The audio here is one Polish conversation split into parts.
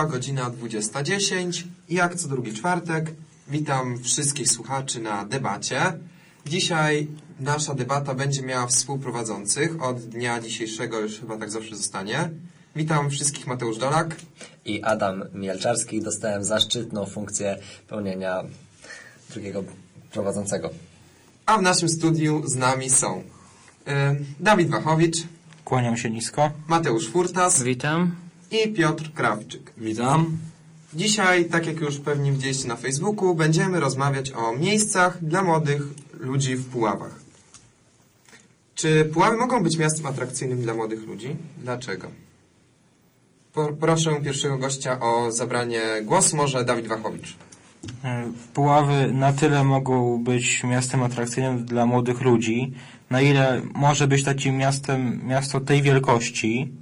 Minęła godzina 20.10 i jak co drugi czwartek witam wszystkich słuchaczy na debacie. Dzisiaj nasza debata będzie miała współprowadzących. Od dnia dzisiejszego już chyba tak zawsze zostanie. Witam wszystkich Mateusz Dolak. i Adam Mielczarski dostałem zaszczytną funkcję pełnienia drugiego prowadzącego. A w naszym studiu z nami są Dawid Wachowicz, Kłaniam się nisko. Mateusz Furtas Witam. I Piotr Krawczyk. Witam. Dzisiaj, tak jak już pewnie widzieliście na Facebooku, będziemy rozmawiać o miejscach dla młodych ludzi w Puławach. Czy Puławy mogą być miastem atrakcyjnym dla młodych ludzi? Dlaczego? Proszę pierwszego gościa o zabranie głosu, może Dawid Wachowicz. E, Puławy na tyle mogą być miastem atrakcyjnym dla młodych ludzi, na ile może być takim miastem miasto tej wielkości,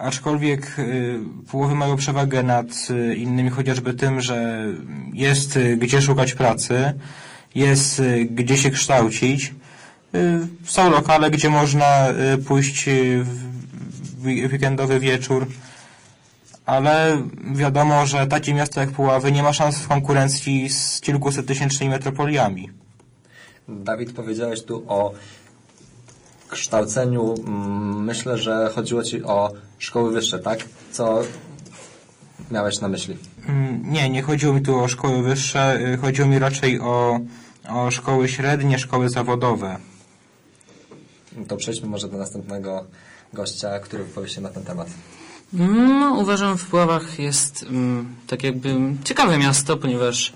aczkolwiek y, Puławy mają przewagę nad y, innymi chociażby tym, że jest y, gdzie szukać pracy, jest y, gdzie się kształcić, y, są lokale, gdzie można y, pójść y, w weekendowy wieczór, ale wiadomo, że takie miasto jak Puławy nie ma szans w konkurencji z kilkusettysięcznymi metropoliami. Dawid, powiedziałeś tu o kształceniu. Myślę, że chodziło Ci o szkoły wyższe, tak? Co miałeś na myśli? Mm, Nie, nie chodziło mi tu o szkoły wyższe, y, chodziło mi raczej o, o szkoły średnie, szkoły zawodowe. To przejdźmy może do następnego gościa, który wypowie się na ten temat. No, uważam, w Puławach jest mm, tak jakby ciekawe miasto, ponieważ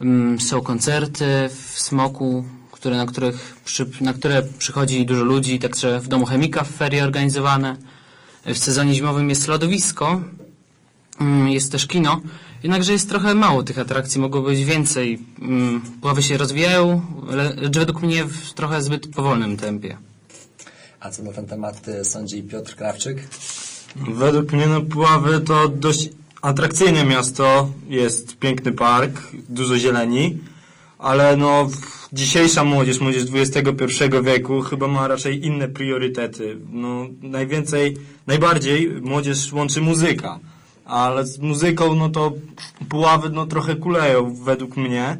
mm, są koncerty w Smoku, które, na, których przy, na które przychodzi dużo ludzi, także w Domu Chemika w ferie organizowane. W sezonie zimowym jest lodowisko, mm, jest też kino, jednakże jest trochę mało tych atrakcji, mogło być więcej. Mm, Puławy się rozwijają, le- lecz według mnie w trochę zbyt powolnym tempie. A co na ten temat y, sądzi Piotr Krawczyk? Według mnie no, Puławy to dość atrakcyjne miasto. Jest piękny park, dużo zieleni, ale no dzisiejsza młodzież, młodzież XXI wieku chyba ma raczej inne priorytety. No najwięcej, najbardziej młodzież łączy muzyka, ale z muzyką no to Puławy no trochę kuleją według mnie.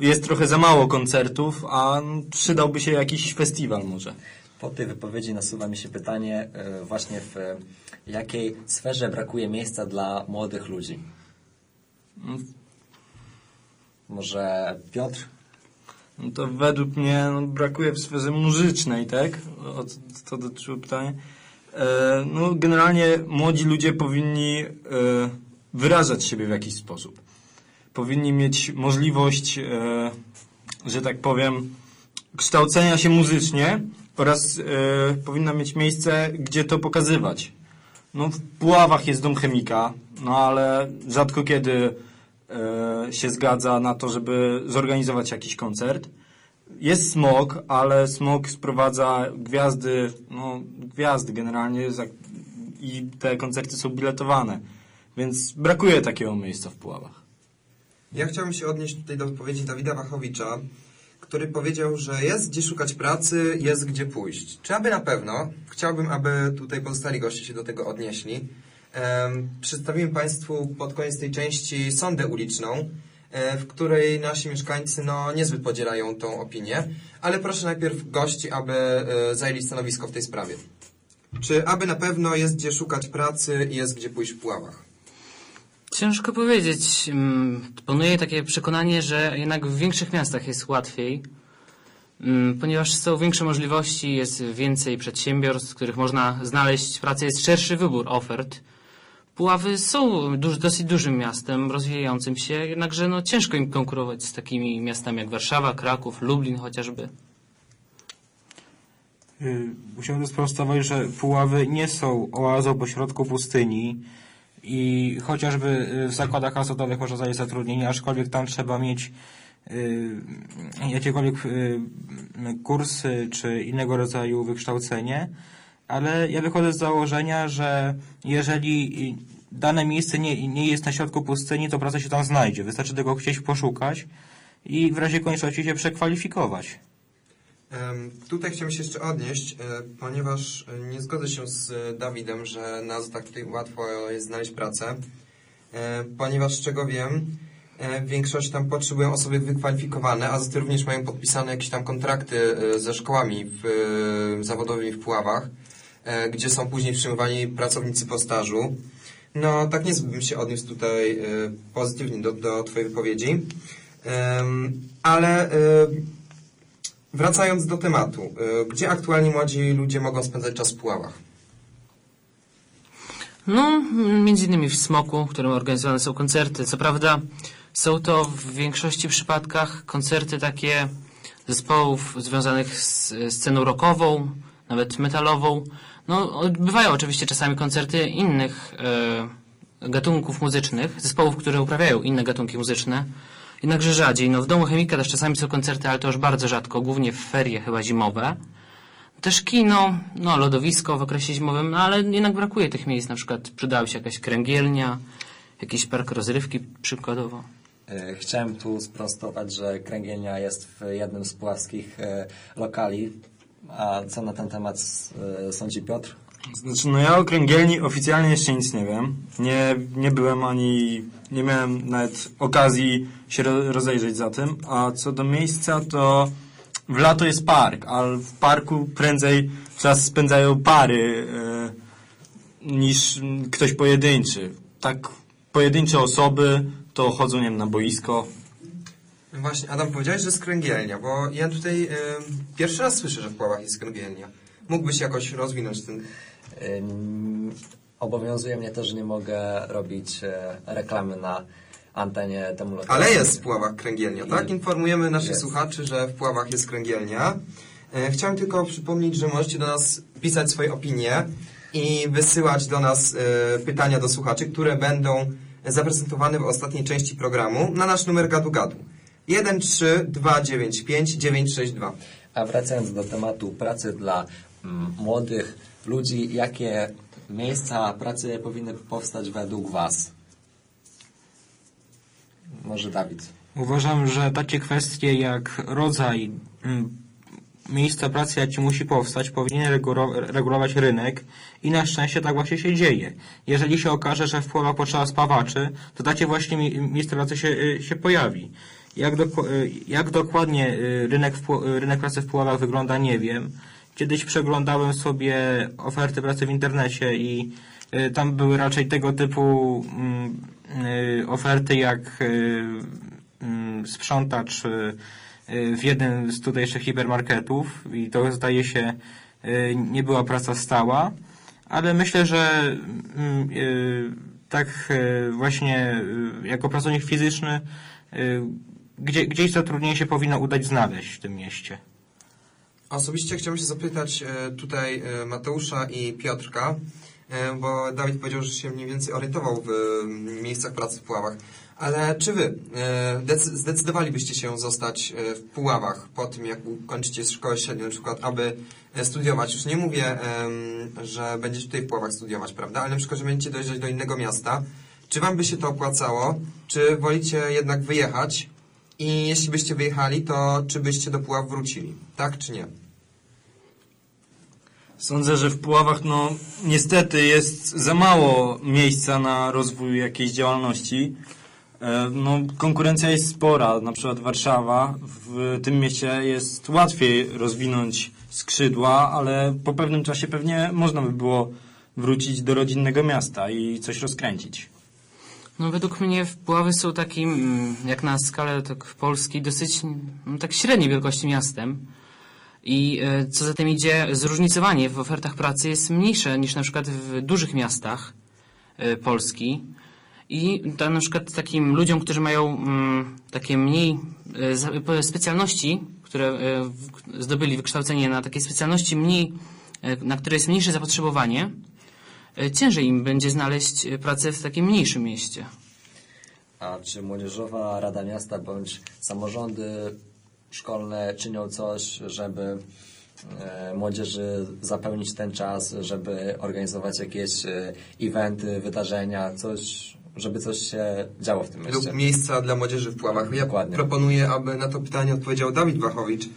Jest trochę za mało koncertów, a przydałby się jakiś festiwal może. Po tej wypowiedzi nasuwa mi się pytanie y, właśnie w jakiej sferze brakuje miejsca dla młodych ludzi? Może Piotr? No to według mnie no, brakuje w sferze muzycznej, tak? O to dotyczyło pytanie. E, no, generalnie młodzi ludzie powinni e, wyrażać siebie w jakiś sposób. Powinni mieć możliwość, e, że tak powiem, kształcenia się muzycznie oraz e, powinna mieć miejsce, gdzie to pokazywać. No, w Puławach jest dom chemika, no ale rzadko kiedy się zgadza na to, żeby zorganizować jakiś koncert. Jest smog, ale smog sprowadza gwiazdy, no gwiazdy generalnie i te koncerty są biletowane. Więc brakuje takiego miejsca w Puławach. Ja chciałbym się odnieść tutaj do wypowiedzi Dawida Wachowicza, który powiedział, że jest gdzie szukać pracy, jest gdzie pójść. Czy aby na pewno? Chciałbym, aby tutaj pozostali goście się do tego odnieśli. Przedstawimy Państwu pod koniec tej części sondę uliczną, e, w której nasi mieszkańcy no, niezbyt podzielają tą opinię, ale proszę najpierw gości, aby e, zajęli stanowisko w tej sprawie. Czy aby na pewno jest gdzie szukać pracy i jest gdzie pójść w Puławach? Ciężko powiedzieć. Mm, Panuje takie przekonanie, że jednak w większych miastach jest łatwiej, mm, ponieważ są większe możliwości, jest więcej przedsiębiorstw, w których można znaleźć pracę, jest szerszy wybór ofert. Puławy są duż, dosyć dużym miastem, rozwijającym się, jednakże no, ciężko im konkurować z takimi miastami jak Warszawa, Kraków, Lublin chociażby. Y, Musiałem sprostować, że Puławy nie są oazą pośrodku pustyni i chociażby y, w zakładach azotowych można znaleźć zatrudnienie, aczkolwiek tam trzeba mieć y, jakiekolwiek kursy czy innego rodzaju wykształcenie, ale ja wychodzę z założenia, że jeżeli dane miejsce nie, nie jest na środku pustyni, to praca się tam znajdzie. Wystarczy tego chcieć poszukać i w razie konieczności się przekwalifikować. Tutaj chciałem się jeszcze odnieść, e, ponieważ e, nie zgodzę się z e, Dawidem, że nas tak łatwo jest znaleźć pracę, ponieważ z czego wiem, w większości tam potrzebują osoby wykwalifikowane, a za to również mają podpisane jakieś tam kontrakty ze szkołami w, zawodowymi w Puławach, gdzie są później przyjmowani pracownicy po stażu. No, tak nie bym się odniósł tutaj e, pozytywnie do, do Twojej wypowiedzi, ale e, Wracając do tematu, gdzie aktualnie młodzi ludzie mogą spędzać czas w Puławach? No, między innymi w Smoku, w którym organizowane są koncerty. Co prawda są to w większości przypadkach koncerty takie zespołów związanych z sceną rockową, nawet metalową. No, bywają oczywiście czasami koncerty innych e, gatunków muzycznych, zespołów, które uprawiają inne gatunki muzyczne. Jednakże rzadziej. No, w domu chemika też czasami są koncerty, ale to już bardzo rzadko, głównie w ferie chyba zimowe. Też kino, no lodowisko w okresie zimowym, no ale jednak brakuje tych miejsc. Na przykład przydałaby się jakaś kręgielnia, jakiś park rozrywki przykładowo. E, Chciałem tu sprostować, że kręgielnia jest w jednym z puławskich e, lokali. A co na ten temat e, sądzi Piotr? Znaczy, no ja o kręgielni oficjalnie jeszcze nic nie wiem. Nie, nie byłem ani, nie miałem nawet okazji się ro, rozejrzeć za tym. A co do miejsca, to w lato jest park, ale w parku prędzej czas spędzają pary e, niż ktoś pojedynczy. Tak, pojedyncze osoby to chodzą, nie wiem, na boisko. Właśnie, Adam, powiedziałeś, że jest kręgielnia, bo ja tutaj y, pierwszy raz słyszę, że w Puławach jest kręgielnia. Mógłbyś jakoś rozwinąć ten... Ym, Obowiązuje mnie to, że nie mogę robić e, reklamy na antenie temu lokalowi. Ale jest w Puławach kręgielnia, tak? I- Informujemy naszych jest. słuchaczy, że w Puławach jest kręgielnia. E, chciałem tylko przypomnieć, że możecie do nas pisać swoje opinie i wysyłać do nas e, pytania do słuchaczy, które będą zaprezentowane w ostatniej części programu na nasz numer gadu gadu. 13295 962. A wracając do tematu pracy dla mm, młodych ludzi, jakie miejsca pracy powinny powstać według Was? Może Dawid. Uważam, że takie kwestie jak rodzaj mm, miejsca pracy, jaki musi powstać, powinien regulo- regulować rynek i na szczęście tak właśnie się dzieje. Jeżeli się okaże, że w Puławach potrzeba spawaczy, to takie właśnie mi- miejsce pracy się, y, się pojawi. Jak, y, jak dokładnie y, rynek, y, rynek pracy w Puławach wygląda, nie wiem. Kiedyś przeglądałem sobie oferty pracy w internecie i tam były raczej tego typu mm, oferty jak mm, sprzątacz w jednym z tutejszych hipermarketów i to zdaje się nie była praca stała, ale myślę, że mm, tak właśnie jako pracownik fizyczny gdzie, gdzieś zatrudnienie się powinno udać znaleźć w tym mieście. Osobiście chciałbym się zapytać e, tutaj e, Mateusza i Piotrka, e, bo Dawid powiedział, że się mniej więcej orientował w miejscach pracy w Puławach. Ale czy wy decy- zdecydowalibyście się zostać w Puławach po tym, jak ukończycie szkołę średnią na przykład, aby studiować? Już nie mówię, że będziecie tutaj w Puławach studiować, prawda? Ale na przykład, że będziecie dojeżdżać do innego miasta. Czy wam by się to opłacało? Czy wolicie jednak wyjechać? I jeśli byście wyjechali, to czy byście do Puław wrócili? Tak czy nie? Sądzę, że w Puławach, no niestety jest za mało miejsca na rozwój jakiejś działalności. E, No, konkurencja jest spora, na przykład Warszawa. W tym mieście jest łatwiej rozwinąć skrzydła, ale po pewnym czasie pewnie można by było wrócić do rodzinnego miasta i coś rozkręcić. No według mnie Puławy są takim, mm, jak na skalę tak Polski, dosyć no, tak średniej wielkości miastem. I e, co za tym idzie, zróżnicowanie w ofertach pracy jest mniejsze niż na przykład w dużych miastach e, Polski. I ta, na przykład takim ludziom, którzy mają mm, takie mniej e, specjalności, które zdobyli wykształcenie na takiej specjalności mniej, na które jest mniejsze zapotrzebowanie, ciężej im będzie znaleźć e, pracę w takim mniejszym mieście. A czy Młodzieżowa Rada Miasta bądź samorządy szkolne czynią coś, żeby e, młodzieży zapełnić ten czas, żeby organizować jakieś e, eventy, wydarzenia, coś, żeby coś się działo w tym mieście? lub miejsca dla młodzieży w Puławach. Ja Dokładnie. proponuję, aby na to pytanie odpowiedział Dawid Wachowicz,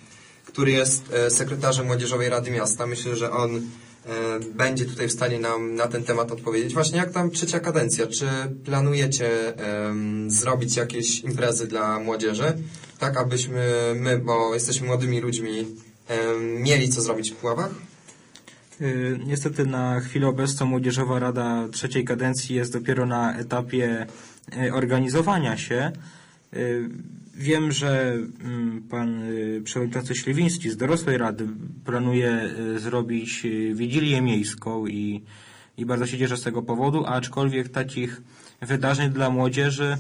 który jest e, sekretarzem Młodzieżowej Rady Miasta. Myślę, że on e, będzie tutaj w stanie nam na ten temat odpowiedzieć. Właśnie jak tam trzecia kadencja? Czy planujecie zrobić jakieś imprezy dla młodzieży? Tak, abyśmy my, bo jesteśmy młodymi ludźmi, mieli co zrobić w Puławach? Y, Niestety na chwilę obecną Młodzieżowa Rada trzeciej kadencji jest dopiero na etapie y, organizowania się. Y, Wiem, że mm, pan y, przewodniczący Śliwiński z dorosłej rady planuje y, zrobić wigilię miejską i, i bardzo się cieszę z tego powodu, aczkolwiek takich wydarzeń dla młodzieży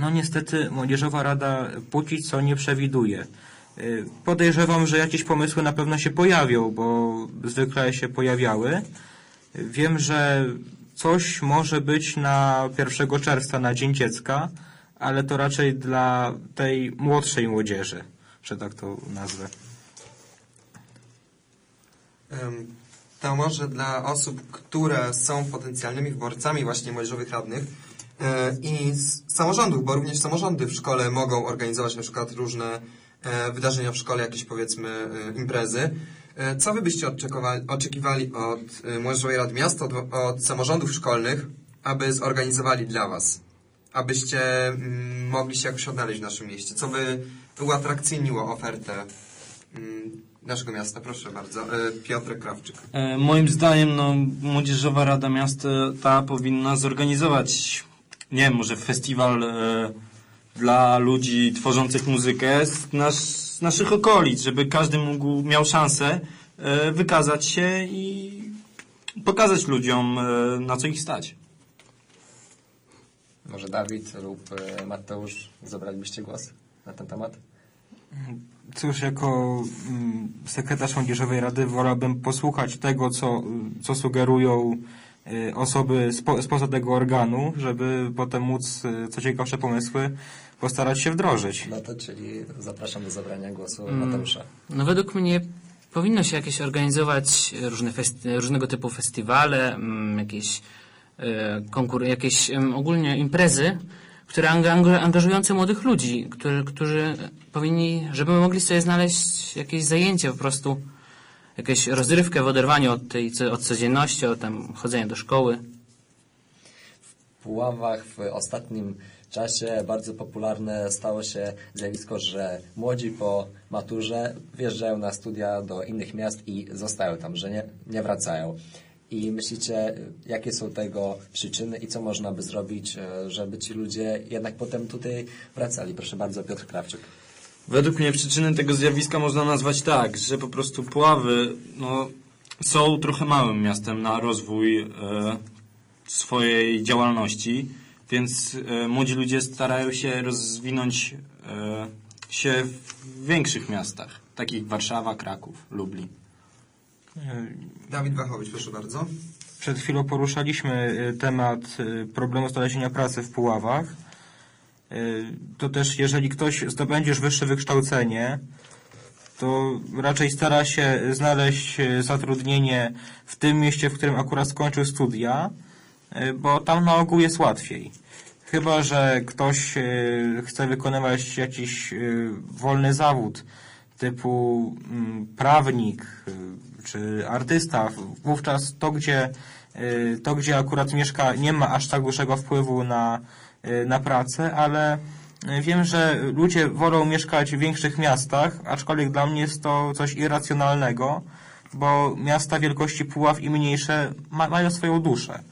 no niestety Młodzieżowa Rada póki co nie przewiduje. Podejrzewam, że jakieś pomysły na pewno się pojawią, bo zwykle się pojawiały. Wiem, że coś może być na 1 czerwca na Dzień Dziecka, ale to raczej dla tej młodszej młodzieży, że tak to nazwę. To może dla osób, które są potencjalnymi wyborcami właśnie młodzieżowych radnych e, i z samorządów, bo również samorządy w szkole mogą organizować na przykład różne e, wydarzenia w szkole, jakieś powiedzmy e, imprezy. Co wy byście oczekiwali od Młodzieżowej Rady Miasta, od, od samorządów szkolnych, aby zorganizowali dla was? Abyście mm, mogli się jakoś odnaleźć w naszym mieście? Co by uatrakcyjniło ofertę mm, naszego miasta? Proszę bardzo. E, Piotr Krawczyk. E, Moim zdaniem no, Młodzieżowa Rada Miasta ta powinna zorganizować, nie wiem, może festiwal e, dla ludzi tworzących muzykę z, z naszych okolic, żeby każdy mógł, miał szansę wykazać się i pokazać ludziom, na co ich stać. Może Dawid lub e, Mateusz zabralibyście głos na ten temat? Cóż, jako mm, sekretarz Młodzieżowej Rady wolałbym posłuchać tego, co, co sugerują y, osoby spo, spoza tego organu, żeby potem móc y, co ciekawsze pomysły postarać się wdrożyć. No to czyli zapraszam do zabrania głosu Mm. Mateusza. No według mnie powinno się jakieś organizować różne festi- różnego typu festiwale, mm, jakieś, e, konkur- jakieś ogólnie imprezy, które anga- anga- angażujące młodych ludzi, którzy, którzy powinni, żeby mogli sobie znaleźć jakieś zajęcie po prostu, jakąś rozrywkę w oderwaniu od tej od codzienności, od tam chodzenia do szkoły. W Puławach w ostatnim czasie bardzo popularne stało się zjawisko, że młodzi po maturze wjeżdżają na studia do innych miast i zostają tam, że nie, nie wracają. I myślicie, jakie są tego przyczyny i co można by zrobić, e, żeby ci ludzie jednak potem tutaj wracali? Proszę bardzo, Piotr Krawczyk. Według mnie przyczyny tego zjawiska można nazwać tak, że po prostu Puławy no, są trochę małym miastem na rozwój e, swojej działalności, więc e, młodzi ludzie starają się rozwinąć e, się w większych miastach, takich Warszawa, Kraków, Lublin. Y, Dawid Wachowicz, proszę bardzo. Przed chwilą poruszaliśmy y, temat y, problemu znalezienia pracy w Puławach. To też jeżeli ktoś zdobędzie już wyższe wykształcenie, to raczej stara się znaleźć zatrudnienie w tym mieście, w którym akurat skończył studia, bo tam na ogół jest łatwiej. Chyba, że ktoś chce wykonywać jakiś wolny zawód typu mm, prawnik czy artysta, wówczas to gdzie, y, to, gdzie akurat mieszka, nie ma aż tak dużego wpływu na, y, na pracę, ale y, wiem, że ludzie wolą mieszkać w większych miastach, aczkolwiek dla mnie jest to coś irracjonalnego, bo miasta wielkości Puław i mniejsze ma, mają swoją duszę.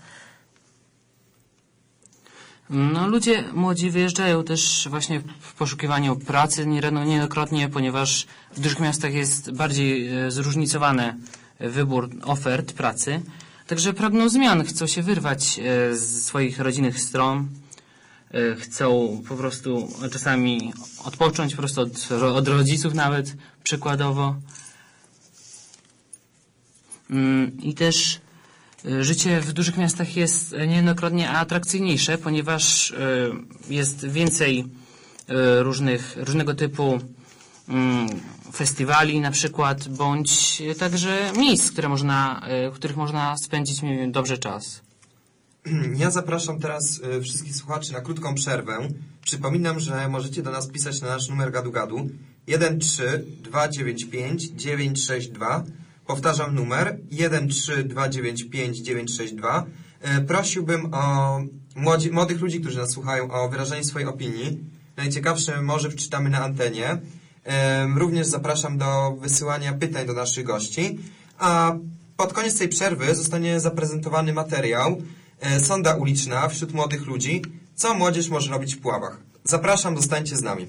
No, ludzie młodzi wyjeżdżają też właśnie w poszukiwaniu pracy niejedno- niejednokrotnie, ponieważ w dużych miastach jest bardziej e, zróżnicowany wybór ofert pracy. Także pragną zmian, chcą się wyrwać e, z swoich rodzinnych stron, e, chcą po prostu czasami odpocząć po prostu od, od rodziców nawet, przykładowo. Mm, I też życie w dużych miastach jest niejednokrotnie atrakcyjniejsze, ponieważ y, jest więcej y, różnych, różnego typu mm, festiwali na przykład, bądź także miejsc, które można, w których można spędzić dobrze czas. Ja zapraszam teraz e, wszystkich słuchaczy na krótką przerwę. Przypominam, że możecie do nas pisać na nasz numer gadu gadu 13295 962. Powtarzam numer 13295 962. E, Prosiłbym o młodzi, młodych ludzi, którzy nas słuchają, o wyrażenie swojej opinii. Najciekawsze może wczytamy na antenie. Em, Również zapraszam do wysyłania pytań do naszych gości. A pod koniec tej przerwy zostanie zaprezentowany materiał e, Sonda uliczna wśród młodych ludzi. Co młodzież może robić w Puławach? Zapraszam, zostańcie z nami.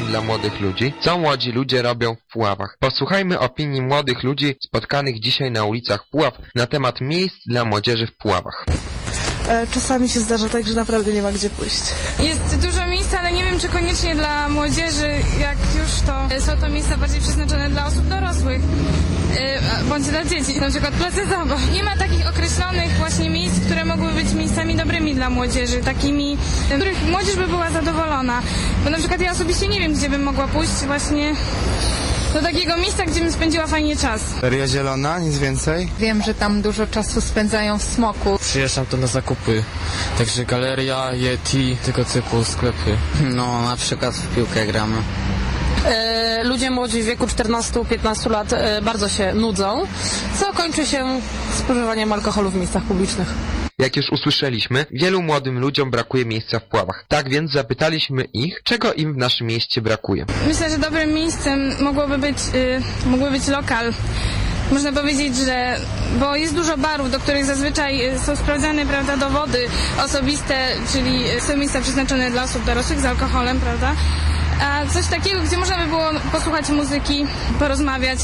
Dla młodych ludzi? Co młodzi ludzie robią w Puławach? Posłuchajmy opinii młodych ludzi spotkanych dzisiaj na ulicach Puław na temat miejsc dla młodzieży w Puławach. E, Czasami się zdarza tak, że naprawdę nie ma gdzie pójść. Jest dużo miejsc, ale nie wiem, czy koniecznie dla młodzieży, jak już to są to miejsca bardziej przeznaczone dla osób dorosłych, a- bądź dla dzieci, na przykład place zabaw. Nie ma takich określonych właśnie miejsc, które mogłyby być miejscami dobrymi dla młodzieży, takimi, w których młodzież by była zadowolona. Bo na przykład ja osobiście nie wiem, gdzie bym mogła pójść właśnie do takiego miejsca, gdzie bym spędziła fajnie czas. Feria zielona, nic więcej. Wiem, że tam dużo czasu spędzają w smoku. Przyjeżdżam tu na zakupy, także galeria, Yeti, tego typu sklepy. No, na przykład w piłkę gramy. E, Ludzie młodzi w wieku 14-15 lat e, bardzo się nudzą, co kończy się spożywaniem alkoholu w miejscach publicznych. Jak już usłyszeliśmy, wielu młodym ludziom brakuje miejsca w Puławach. Tak więc zapytaliśmy ich, czego im w naszym mieście brakuje. Myślę, że dobrym miejscem mogłoby być, y, mógłby być lokal. Można powiedzieć, że, bo jest dużo barów, do których zazwyczaj y, są sprawdzane, prawda, dowody osobiste, czyli są miejsca przeznaczone dla osób dorosłych z alkoholem, prawda, a coś takiego, gdzie można by było posłuchać muzyki, porozmawiać,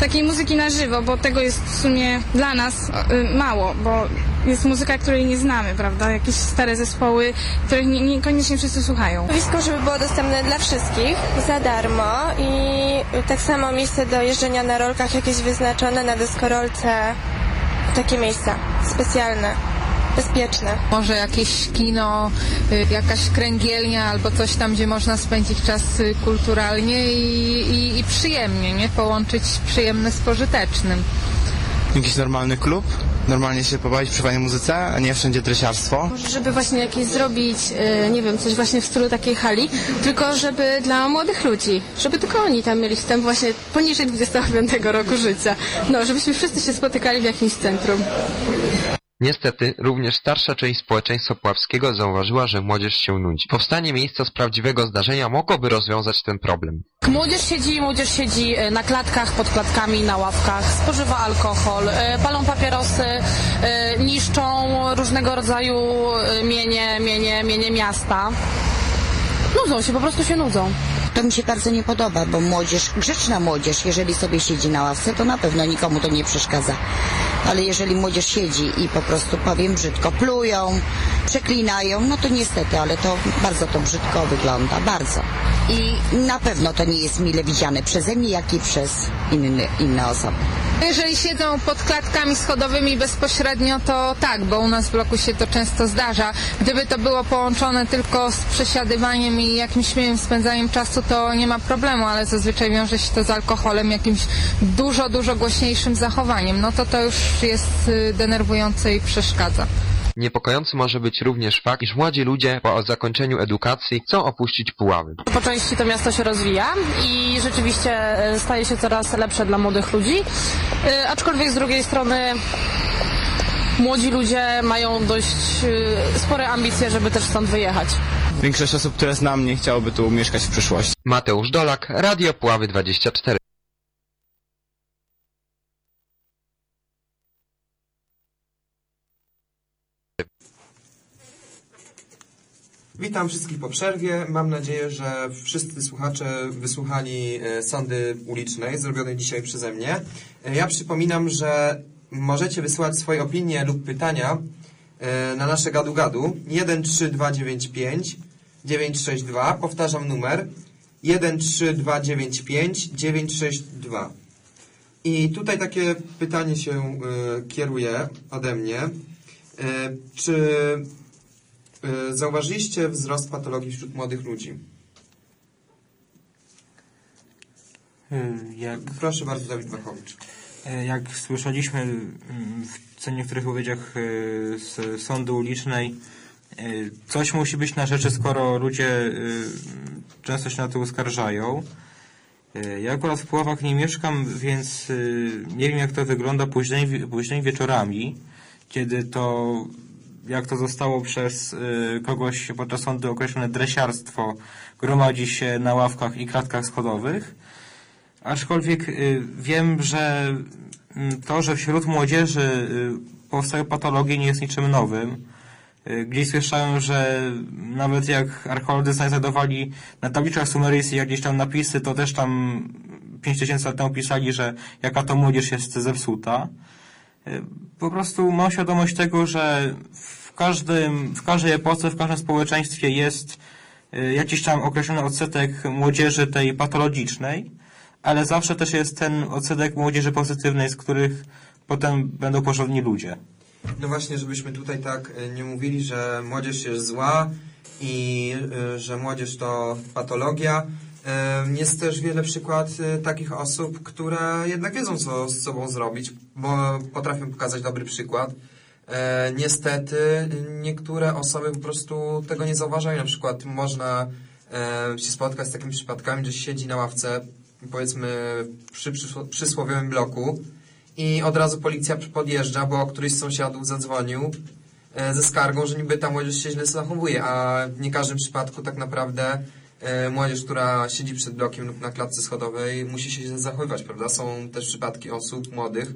takiej muzyki na żywo, bo tego jest w sumie dla nas y, mało, bo jest muzyka, której nie znamy, prawda, jakieś stare zespoły, których nie, niekoniecznie wszyscy słuchają. Blisko, żeby było dostępne dla wszystkich, za darmo i tak samo miejsce do jeżdżenia na rolkach jakieś wyznaczone na deskorolce. Takie miejsca specjalne, bezpieczne. Może jakieś kino, y, jakaś kręgielnia albo coś tam, gdzie można spędzić czas y, kulturalnie i, i, i przyjemnie, nie? Połączyć przyjemne z pożytecznym. Jakiś normalny klub, normalnie się pobawić przy fajnej muzyce, a nie wszędzie dresiarstwo. Może żeby właśnie jakieś zrobić, e, nie wiem, coś właśnie w stylu takiej hali, tylko żeby dla młodych ludzi, żeby tylko oni tam mieli wstęp właśnie poniżej 25 roku życia. No, żebyśmy wszyscy się spotykali w jakimś centrum. Niestety, również starsza część społeczeństwa puławskiego zauważyła, że młodzież się nudzi. Powstanie miejsca z prawdziwego zdarzenia mogłoby rozwiązać ten problem. Młodzież siedzi, młodzież siedzi e, na klatkach, pod klatkami, na ławkach, spożywa alkohol, e, palą papierosy, e, niszczą różnego rodzaju mienie, mienie, mienie miasta. Nudzą się, po prostu się nudzą. To mi się bardzo nie podoba, bo młodzież, grzeczna młodzież, jeżeli sobie siedzi na ławce, to na pewno nikomu to nie przeszkadza. Ale jeżeli młodzież siedzi i po prostu, powiem brzydko, plują, przeklinają, no to niestety, ale to bardzo to brzydko wygląda, bardzo. I na pewno to nie jest mile widziane przeze mnie, jak i przez inny, inne osoby. Jeżeli siedzą pod klatkami schodowymi bezpośrednio, to tak, bo u nas w bloku się to często zdarza. Gdyby to było połączone tylko z przesiadywaniem i jakimś miłym spędzaniem czasu, to nie ma problemu, ale zazwyczaj wiąże się to z alkoholem, jakimś dużo, dużo głośniejszym zachowaniem. No to to już jest y, denerwujące i przeszkadza. Niepokojący może być również fakt, iż młodzi ludzie po zakończeniu edukacji chcą opuścić Puławy. Po części to miasto się rozwija i rzeczywiście e, staje się coraz lepsze dla młodych ludzi, E, aczkolwiek z drugiej strony młodzi ludzie mają dość e, spore ambicje, żeby też stąd wyjechać. Większość osób, które znam, nie chciałoby tu mieszkać w przyszłości. Mateusz Dolak, Radio Puławy 24. Witam wszystkich po przerwie. Mam nadzieję, że wszyscy słuchacze wysłuchali e, sondy ulicznej zrobionej dzisiaj przeze mnie. E, Ja przypominam, że możecie wysyłać swoje opinie lub pytania e, na nasze gadu-gadu 13295 962. Powtarzam numer 13295 962. I tutaj takie pytanie się e, kieruje ode mnie. E, Czy zauważyliście wzrost patologii wśród młodych ludzi? Y, Jak Proszę bardzo, Dawid Wachowicz. E, Jak słyszeliśmy mm, w niektórych wypowiedziach e, z sądu ulicznej, e, coś musi być na rzeczy, skoro ludzie często się na to uskarżają. Ja akurat w Puławach nie mieszkam, więc nie wiem jak to wygląda później, później wieczorami, kiedy to, jak to zostało przez kogoś podczas sądu określone dresiarstwo, gromadzi się na ławkach i klatkach schodowych. Aczkolwiek y, wiem, że mm, to, że wśród młodzieży y, powstają patologie nie jest niczym nowym. Y, Gdzieś słyszałem, że nawet jak archeolodzy znajdowali na tabliczkach sumeryjskich gdzieś tam napisy, to też tam 5000 lat temu pisali, że jaka to młodzież jest zepsuta. Po prostu mam świadomość tego, że w, każdym, w każdej epoce, w każdym społeczeństwie jest jakiś tam określony odsetek młodzieży tej patologicznej, ale zawsze też jest ten odsetek młodzieży pozytywnej, z których potem będą porządni ludzie. No właśnie, żebyśmy tutaj tak y, nie mówili, że młodzież jest zła i y, że młodzież to patologia. Y, Jest też wiele przykład takich osób, które jednak wiedzą, co z sobą zrobić, bo potrafią pokazać dobry przykład. E, Niestety niektóre osoby po prostu tego nie zauważają. Na przykład można e, się spotkać z takimi przypadkami, że siedzi na ławce, powiedzmy przy przysło- przysłowiowym bloku i od razu policja podjeżdża, bo któryś z sąsiadów zadzwonił e, ze skargą, że niby ta młodzież się źle zachowuje, a w nie każdym przypadku tak naprawdę e, młodzież, która siedzi przed blokiem lub na klatce schodowej musi się źle zachowywać, prawda? Są też przypadki osób młodych,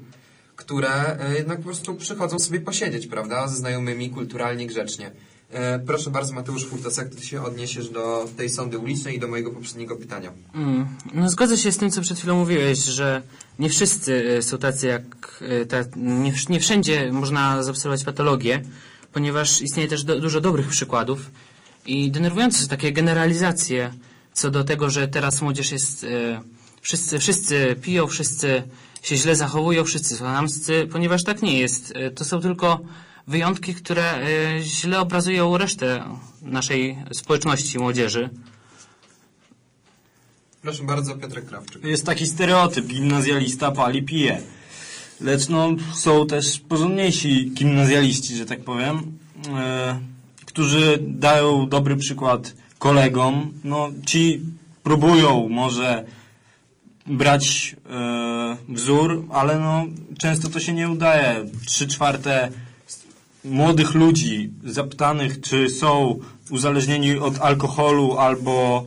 które e, jednak po prostu przychodzą sobie posiedzieć, prawda? Ze znajomymi, kulturalnie, grzecznie. E, Proszę bardzo, Mateusz Furtas, jak ty się odniesiesz do tej sądy ulicznej i do mojego poprzedniego pytania? Mm, No zgodzę się z tym, co przed chwilą mówiłeś, że nie wszyscy e, są tacy jak... e, Ta, nie, nie wszędzie można zaobserwować patologię, ponieważ istnieje też do, dużo dobrych przykładów i denerwujące są takie generalizacje co do tego, że teraz młodzież jest... e, Wszyscy, wszyscy piją, wszyscy się źle zachowują, wszyscy są chamscy, ponieważ tak nie jest. To są tylko wyjątki, które e, źle obrazują resztę naszej społeczności młodzieży. Proszę bardzo, Piotrek Krawczyk. Jest taki stereotyp, gimnazjalista pali, pije. Lecz no, są też porządniejsi gimnazjaliści, że tak powiem, e, którzy dają dobry przykład kolegom. No, ci próbują może brać e, wzór, ale no, często to się nie udaje. Trzy czwarte młodych ludzi zapytanych, czy są uzależnieni od alkoholu albo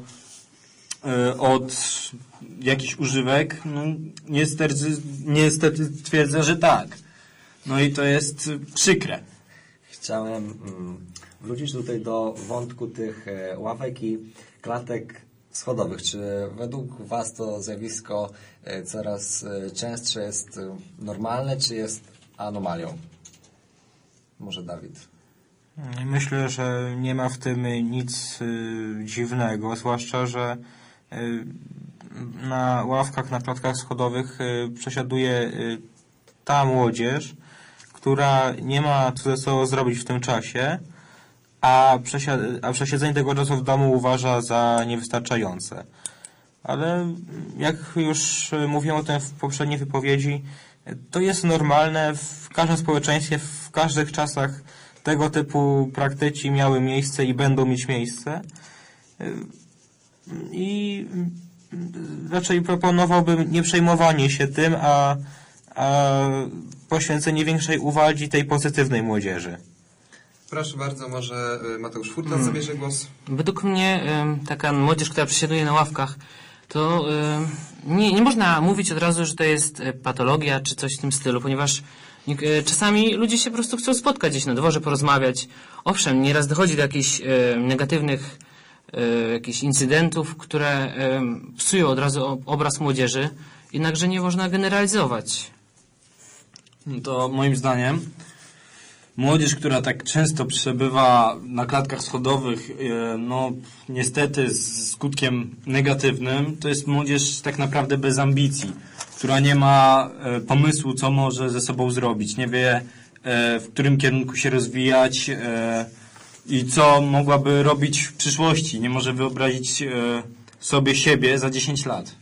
e, od jakichś używek, no, niestety, niestety twierdzę, że tak. No i to jest przykre. Chciałem mm, wrócić tutaj do wątku tych e, ławek i klatek schodowych. Czy według Was to zjawisko e, coraz częstsze jest normalne, czy jest anomalią? Może Dawid. Myślę, że nie ma w tym nic y, dziwnego, zwłaszcza, że y, na ławkach, na klatkach schodowych y, przesiaduje ta młodzież, która nie ma co ze sobą zrobić w tym czasie, a, przesia- a przesiedzenie tego czasu w domu uważa za niewystarczające. Ale jak już mówiłem o tym w poprzedniej wypowiedzi, to jest normalne w każdym społeczeństwie, w każdych czasach tego typu praktyki miały miejsce i będą mieć miejsce. Y, I y, raczej proponowałbym nie przejmowanie się tym, a, a poświęcenie większej uwagi tej pozytywnej młodzieży. Proszę bardzo, może y, Mateusz Furtas Hmm. zabierze głos. Według mnie em, taka młodzież, która przesiaduje na ławkach, to nie, nie można mówić od razu, że to jest e, patologia czy coś w tym stylu, ponieważ nie- e, czasami ludzie się po prostu chcą spotkać gdzieś na dworze, porozmawiać. Owszem, nieraz dochodzi do jakichś e, negatywnych jakichś incydentów, które psują od razu ob- obraz młodzieży, jednakże nie można generalizować. No To moim zdaniem młodzież, która tak często przebywa na klatkach schodowych, e, no niestety z skutkiem negatywnym, to jest młodzież tak naprawdę bez ambicji, która nie ma e, pomysłu, co może ze sobą zrobić, nie wie e, w którym kierunku się rozwijać i co mogłaby robić w przyszłości. Nie może wyobrazić sobie siebie za 10 lat.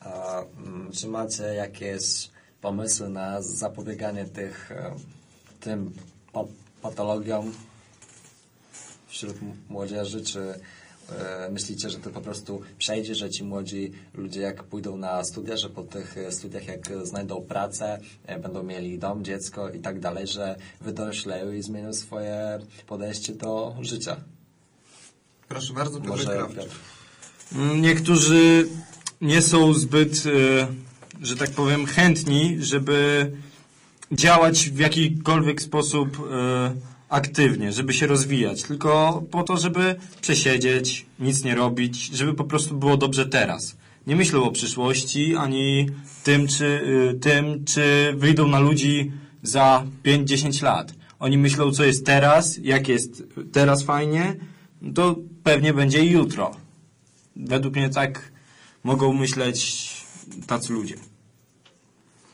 A mm, czy macie jakieś pomysły na zapobieganie tych, tym pa- patologiom wśród młodzieży? Czy e, myślicie, że to po prostu przejdzie, że ci młodzi ludzie jak pójdą na studia, że po tych e, studiach jak znajdą pracę, e, będą mieli dom, dziecko i tak dalej, że wydorośleją i zmienią swoje podejście do życia? Proszę bardzo, Piotr Może. Piotr. Niektórzy nie są zbyt, że tak powiem, chętni, żeby działać w jakikolwiek sposób e, aktywnie, żeby się rozwijać, tylko po to, żeby przesiedzieć, nic nie robić, żeby po prostu było dobrze teraz. Nie myślą o przyszłości, ani tym, czy, y, tym, czy wyjdą na ludzi za 5-10 lat. Oni myślą, co jest teraz, jak jest teraz fajnie, to pewnie będzie jutro. Według mnie tak mogą myśleć tacy ludzie.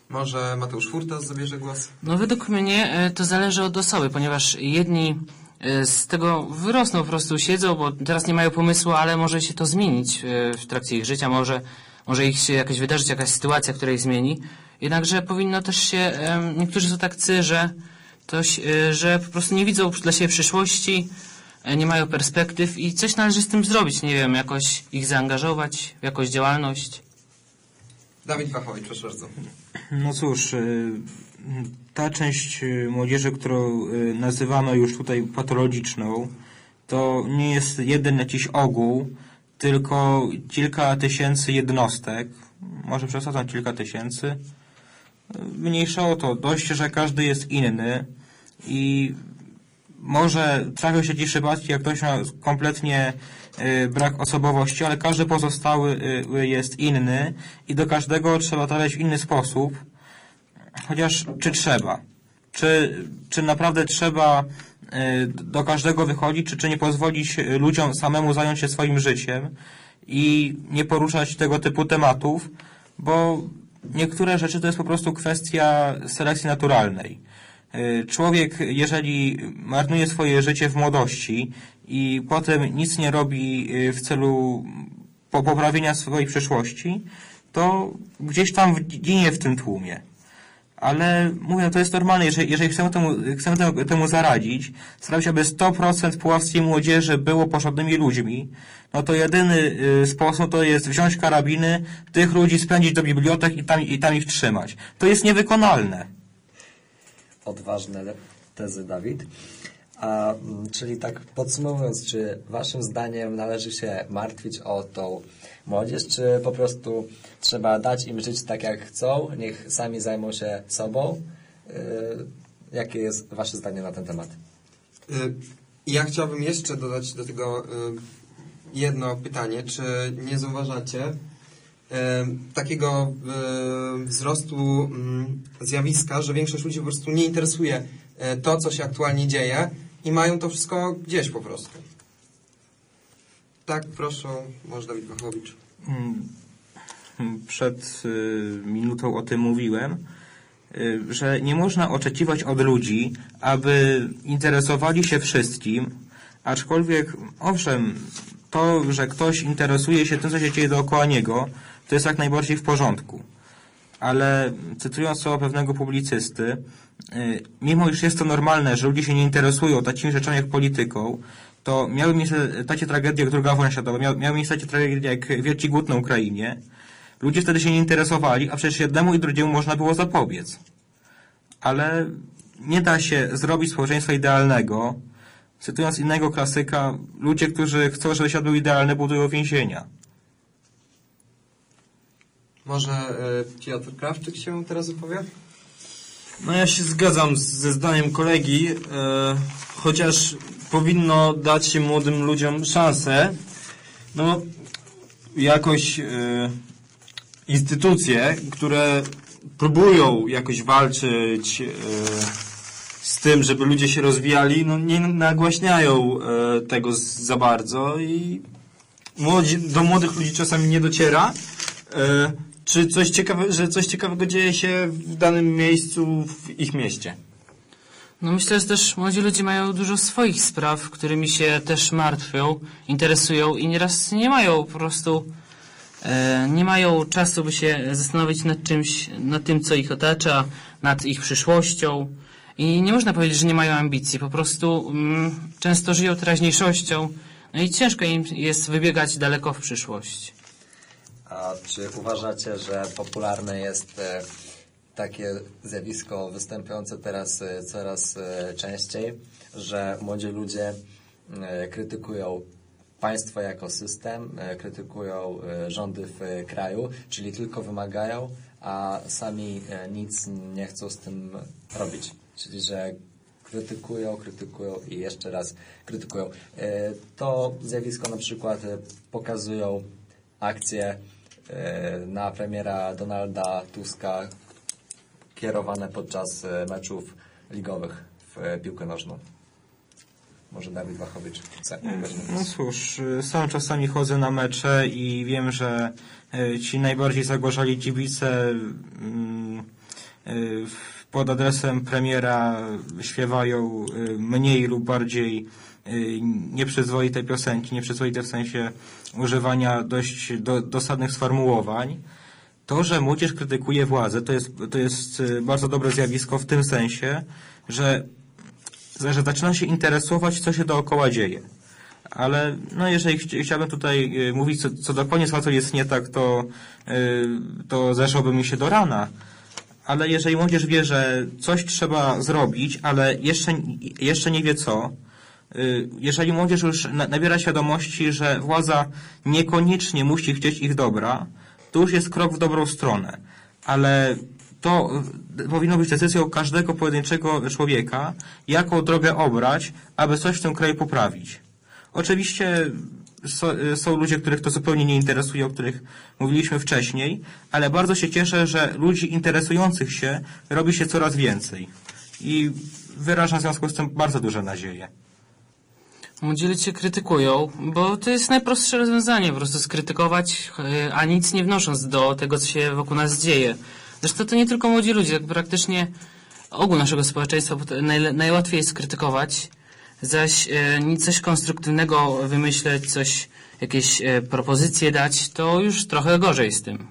Może Mateusz Furtas zabierze głos? No według mnie e, to zależy od osoby, ponieważ jedni e, z tego wyrosną, po prostu siedzą, bo teraz nie mają pomysłu, ale może się to zmienić e, w trakcie ich życia, może, może ich się jakaś wydarzyć, jakaś sytuacja, która ich zmieni. Jednakże powinno też się, niektórzy są tacy, że, to, że po prostu nie widzą dla siebie przyszłości, nie mają perspektyw i coś należy z tym zrobić, nie wiem, jakoś ich zaangażować w jakąś działalność. Dawid Wachowicz, proszę bardzo. No cóż, y, ta część y, młodzieży, którą y, nazywano już tutaj patologiczną, to nie jest jeden jakiś ogół, tylko kilka tysięcy jednostek, może przesadzam kilka tysięcy. Mniejsza o to, dość, że każdy jest inny i może trafią się ci przypadki, jak ktoś ma kompletnie brak osobowości, ale każdy pozostały y, y, jest inny i do każdego trzeba w inny sposób. Chociaż czy trzeba? Czy, czy naprawdę trzeba y, do każdego wychodzić, czy, czy nie pozwolić y, ludziom samemu zająć się swoim życiem i nie poruszać tego typu tematów, bo niektóre rzeczy to jest po prostu kwestia selekcji naturalnej. Y, Człowiek, jeżeli marnuje swoje życie w młodości i potem nic nie robi y, w celu po- poprawienia swojej przyszłości, to gdzieś tam ginie w tym tłumie. Ale mówię, to jest normalne, jeżeli, jeżeli chcemy, temu, chcemy temu, zaradzić, starać się, aby 100% puławskiej młodzieży było porządnymi ludźmi, no to jedyny y, sposób to jest wziąć karabiny, tych ludzi spędzić do bibliotek i tam, i tam ich trzymać. To jest niewykonalne. odważne tezy, Dawid. A, mm, czyli tak podsumowując, czy waszym zdaniem należy się martwić o tą młodzież, czy po prostu trzeba dać im żyć tak jak chcą, niech sami zajmą się sobą? Yy, jakie jest wasze zdanie na ten temat? Y, Ja chciałbym jeszcze dodać do tego y, jedno pytanie. Czy nie zauważacie y, takiego y, wzrostu mm, zjawiska, że większość ludzi po prostu nie interesuje y, to, co się aktualnie dzieje i mają to wszystko gdzieś po prostu? Tak, proszę, może Dawid Wachowicz. Mm, Przed y, minutą o tym mówiłem, y, że nie można oczekiwać od ludzi, aby interesowali się wszystkim, aczkolwiek, owszem, to, że ktoś interesuje się tym, co się dzieje dookoła niego, to jest jak najbardziej w porządku. Ale cytując słowa pewnego publicysty, mimo iż jest to normalne, że ludzie się nie interesują takimi rzeczami jak polityką, to miały miejsce takie tragedie jak II wojna światowa, miały, miały miejsce takie tragedie jak Wielki Głód na Ukrainie. Ludzie wtedy się nie interesowali, a przecież jednemu i drugiemu można było zapobiec. Ale nie da się zrobić społeczeństwa idealnego. Cytując innego klasyka, ludzie, którzy chcą, żeby świat był idealny, budują więzienia. Może y, Piotr Krawczyk się teraz wypowie? No ja się zgadzam z- ze zdaniem kolegi, e, chociaż powinno dać się młodym ludziom szansę. No, jakoś e, instytucje, które próbują jakoś walczyć e, z tym, żeby ludzie się rozwijali, no nie nagłaśniają e, tego z- za bardzo i młodzi, do młodych ludzi czasami nie dociera, e, czy coś ciekawe, że coś ciekawego dzieje się w danym miejscu w ich mieście. No myślę, że też młodzi ludzie mają dużo swoich spraw, którymi się też martwią, interesują i nieraz nie mają po prostu e, nie mają czasu, by się zastanowić nad czymś, nad tym, co ich otacza, nad ich przyszłością. I nie można powiedzieć, że nie mają ambicji. Po prostu mm, często żyją teraźniejszością, no i ciężko im jest wybiegać daleko w przyszłość. A czy uważacie, że popularne jest e, takie zjawisko występujące teraz e, coraz e, częściej, że młodzi ludzie krytykują państwo jako system, krytykują rządy w kraju, czyli tylko wymagają, a sami nic nie chcą z tym robić. Czyli, że krytykują, krytykują i jeszcze raz krytykują. To zjawisko na przykład pokazują akcje na premiera Donalda Tuska kierowane podczas e, meczów ligowych w e, piłkę nożną. Może Dawid Wachowicz No cóż, sam czasami chodzę na mecze i wiem, że ci najbardziej zagorzali kibice mm, pod adresem premiera śpiewają mniej lub bardziej nieprzyzwoite piosenki, nieprzyzwoite w sensie używania dość do, dosadnych sformułowań. To, że młodzież krytykuje władzę, to jest, to jest y, bardzo dobre zjawisko w tym sensie, że że zaczyna się interesować, co się dookoła dzieje. Ale no, jeżeli chci- chciałbym tutaj y, mówić, co, co dokładnie z Watą jest nie tak, to, y, to zeszłoby mi się do rana. Ale jeżeli młodzież wie, że coś trzeba zrobić, ale jeszcze, jeszcze nie wie co, y, jeżeli młodzież już na, nabiera świadomości, że władza niekoniecznie musi chcieć ich dobra, to już jest krok w dobrą stronę. Ale to y, powinno być decyzją każdego pojedynczego człowieka, jaką drogę obrać, aby coś w tym kraju poprawić. Oczywiście y, są ludzie, których to zupełnie nie interesuje, o których mówiliśmy wcześniej, ale bardzo się cieszę, że ludzi interesujących się robi się coraz więcej. I wyrażam w związku z tym bardzo duże nadzieje. Młodzi ludzie krytykują, bo to jest najprostsze rozwiązanie, po prostu skrytykować, e, a nic nie wnosząc do tego, co się wokół nas dzieje. Zresztą to nie tylko młodzi ludzie, tak praktycznie ogół naszego społeczeństwa najle- najłatwiej jest krytykować, zaś e, coś konstruktywnego wymyśleć, coś, jakieś e, propozycje dać, to już trochę gorzej z tym.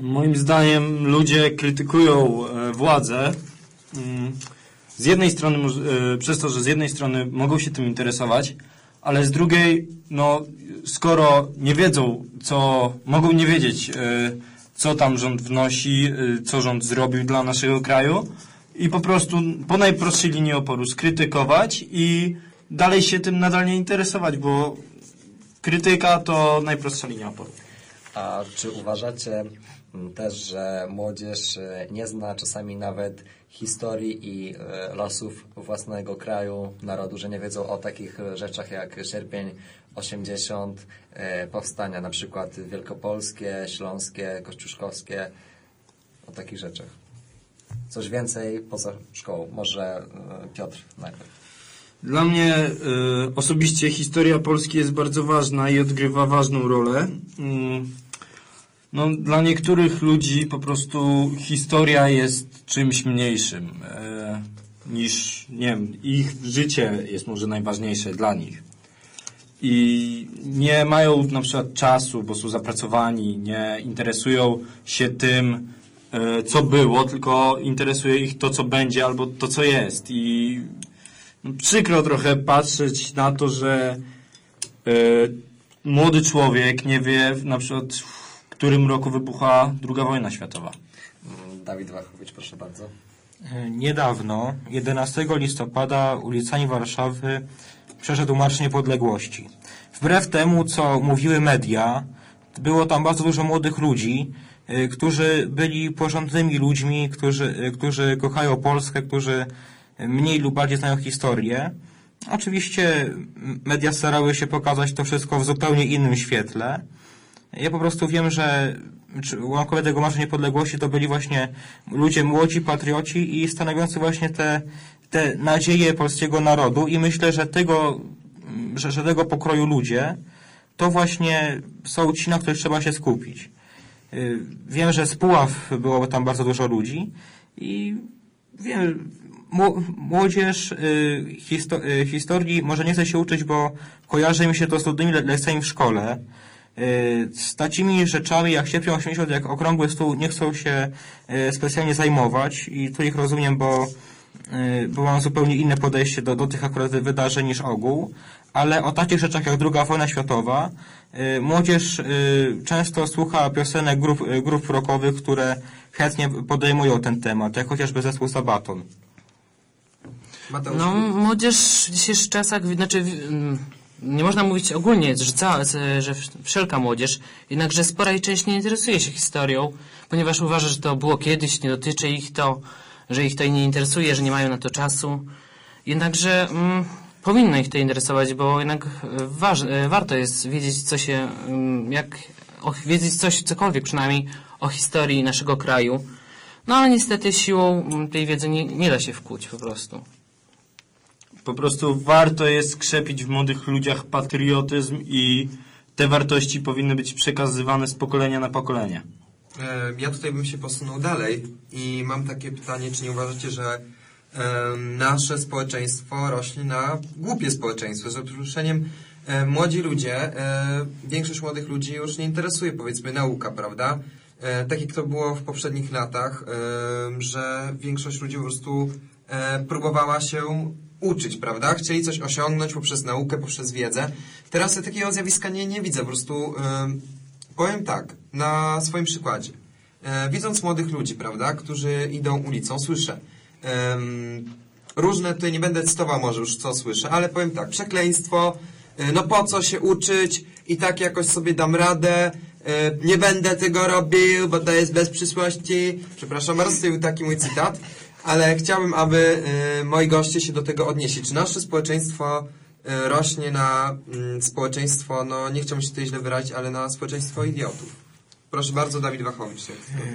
Moim zdaniem ludzie krytykują e, władzę mm, z jednej strony e, przez to, że z jednej strony mogą się tym interesować, ale z drugiej, no skoro nie wiedzą, co mogą nie wiedzieć, e, co tam rząd wnosi, e, co rząd zrobił dla naszego kraju i po prostu po najprostszej linii oporu skrytykować i dalej się tym nadal nie interesować, bo krytyka to najprostsza linia oporu. A czy uważacie mm, też, że młodzież nie zna czasami nawet historii i e, losów własnego kraju, narodu, że nie wiedzą o takich e, rzeczach jak sierpień 80, e, powstania na przykład wielkopolskie, śląskie, kościuszkowskie, o takich rzeczach? Coś więcej poza szkołą. Może Piotr najpierw. Dla mnie y, osobiście historia Polski jest bardzo ważna i odgrywa ważną rolę. Mm, no, dla niektórych ludzi po prostu historia jest czymś mniejszym e, niż, nie wiem, ich życie jest może najważniejsze dla nich. I nie mają na przykład czasu, bo są zapracowani, nie interesują się tym, e, co było, tylko interesuje ich to, co będzie albo to, co jest. I no, przykro trochę patrzeć na to, że e, młody człowiek nie wie na przykład którym roku wybucha II wojna światowa. Dawid Wachowicz, proszę bardzo. E, Niedawno, 11 listopada, ulicami Warszawy przeszedł Marsz Niepodległości. Wbrew temu, co mówiły media, było tam bardzo dużo młodych ludzi, e, którzy byli porządnymi ludźmi, którzy, e, którzy kochają Polskę, którzy mniej lub bardziej znają historię. Oczywiście media starały się pokazać to wszystko w zupełnie innym świetle. Ja po prostu wiem, że łamkowie tego Marszu Niepodległości to byli właśnie ludzie młodzi, patrioci i stanowiący właśnie te, te nadzieje polskiego narodu i myślę, że tego, że, że tego pokroju ludzie to właśnie są ci, na których trzeba się skupić. Y, Wiem, że z Puław było tam bardzo dużo ludzi i wiem, mło- młodzież y, y, historii może nie chce się uczyć, bo kojarzy mi się to z trudnymi le- lekcjami w szkole. Y, Z takimi rzeczami jak sierpień 80, jak okrągły stół nie chcą się y, specjalnie zajmować i tu ich rozumiem, bo, y, bo mam zupełnie inne podejście do, do tych akurat wydarzeń niż ogół, ale o takich rzeczach jak II wojna światowa młodzież często słucha piosenek grup, grup rockowych, które chętnie podejmują ten temat, jak chociażby zespół Sabaton. Mateusz, No, młodzież w dzisiejszych czasach, znaczy, nie można mówić ogólnie, że, cała, że wszelka młodzież, jednakże spora jej część nie interesuje się historią, ponieważ uważa, że to było kiedyś, nie dotyczy ich to, że ich to nie interesuje, że nie mają na to czasu. Jednakże mm, powinno ich to interesować, bo jednak e, waż, e, warto jest wiedzieć, co się, mm, jak, o, wiedzieć coś, cokolwiek przynajmniej o historii naszego kraju. No ale niestety siłą mm, tej wiedzy nie, nie da się wkuć po prostu. Po prostu warto jest krzepić w młodych ludziach patriotyzm i te wartości powinny być przekazywane z pokolenia na pokolenie. Ja tutaj bym się posunął dalej i mam takie pytanie, czy nie uważacie, że nasze społeczeństwo rośnie na głupie społeczeństwo, że przeruszeniem e, młodzi ludzie, większość młodych ludzi już nie interesuje powiedzmy nauka, prawda? E, tak jak to było w poprzednich latach, że większość ludzi po prostu e, próbowała się uczyć, prawda? Chcieli coś osiągnąć poprzez naukę, poprzez wiedzę. Teraz ja takiego zjawiska nie, nie widzę, po prostu e, Powiem tak, na swoim przykładzie. E, widząc młodych ludzi, prawda, którzy idą ulicą, słyszę em, różne, tutaj nie będę cytował może już co słyszę, ale powiem tak, przekleństwo, e, no po co się uczyć i tak jakoś sobie dam radę, e, nie będę tego robił, bo to jest bez przyszłości. Przepraszam bardzo, to był taki mój cytat, ale chciałbym, aby e, moi goście się do tego odnieśli. Czy nasze społeczeństwo e, rośnie na mm, społeczeństwo, no nie chciałbym się tutaj źle wyrazić, ale na społeczeństwo idiotów. Proszę bardzo, Dawid Wachowicz.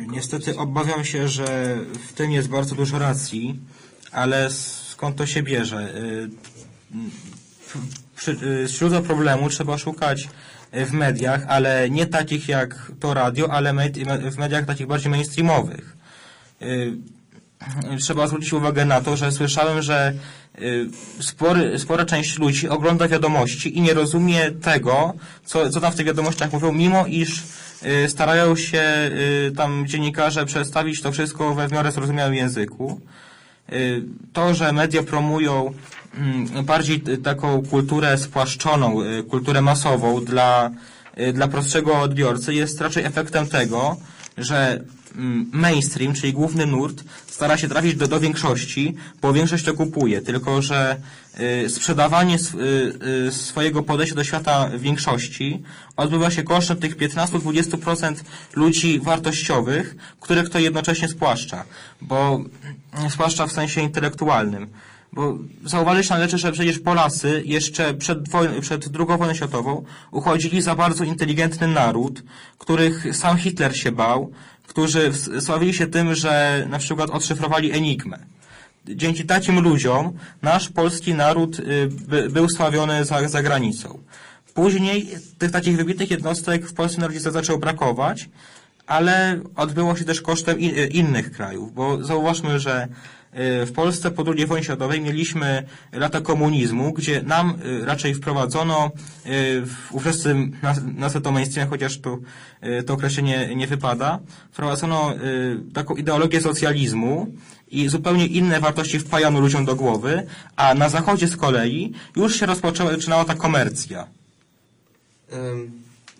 Niestety obawiam się, że w tym jest bardzo dużo racji, ale skąd to się bierze? Y, y, Źródła problemu trzeba szukać y, w mediach, ale nie takich jak to radio, ale w mediach takich bardziej mainstreamowych. Trzeba zwrócić uwagę na to, że słyszałem, że y, spory, spora część ludzi ogląda wiadomości i nie rozumie tego, co, co tam w tych wiadomościach mówią, mimo iż y, starają się y, tam dziennikarze przedstawić to wszystko we w miarę zrozumiałym języku. To, że media promują mm, bardziej taką kulturę spłaszczoną, kulturę masową dla, dla prostszego odbiorcy jest raczej efektem tego, że mm, mainstream, czyli główny nurt, stara się trafić do, do większości, bo większość to kupuje, tylko że y, sprzedawanie sw- y, y, swojego podejścia do świata większości odbywa się kosztem tych 15-20% ludzi wartościowych, których to jednocześnie spłaszcza, bo mm, spłaszcza w sensie intelektualnym. Bo zauważyć należy, że przecież Polacy jeszcze przed, woj- przed II wojną światową uchodzili za bardzo inteligentny naród, których sam Hitler się bał, którzy sławili się tym, że na przykład odszyfrowali Enigmę. Dzięki takim ludziom nasz polski naród y, by, był sławiony za, za granicą. Później tych takich wybitnych jednostek w polskim narodzie za- zaczęło brakować, ale odbyło się też kosztem i, y, innych krajów, bo zauważmy, że w Polsce po II wojnie światowej mieliśmy lata komunizmu, gdzie nam y, raczej wprowadzono y, w ówczesnym, naz- nazwę to chociaż y, to określenie nie wypada, wprowadzono taką ideologię socjalizmu i zupełnie inne wartości wpajano ludziom do głowy, a na zachodzie z kolei już się rozpoczęła zaczynała ta komercja.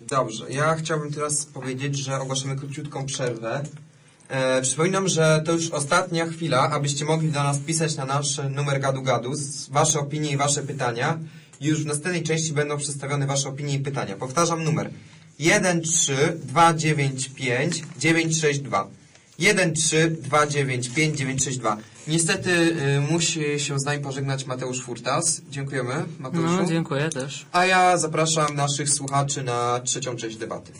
Dobrze, ja chciałbym teraz powiedzieć, że ogłaszamy króciutką przerwę. E, przypominam, że to już ostatnia chwila, abyście mogli do nas pisać na nasz numer gadu gadu wasze opinie i wasze pytania. Już w następnej części będą przedstawione wasze opinie i pytania. Powtarzam numer 13295 962. 13295 962. Niestety y, musi się z nami pożegnać Mateusz Furtas. Dziękujemy, Mateuszu. No, dziękuję też. A ja zapraszam naszych słuchaczy na trzecią część debaty.